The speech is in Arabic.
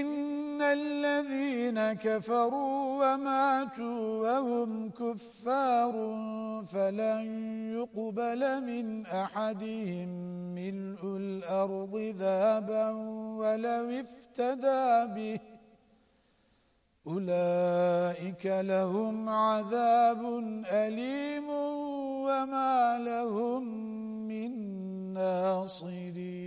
إن الذين كفروا وماتوا وهم كفار فلن يقبل من أحدهم ملء الأرض ذابا ولو افتدى به. أولئك لهم عذاب أليم وما لهم من ناصرين.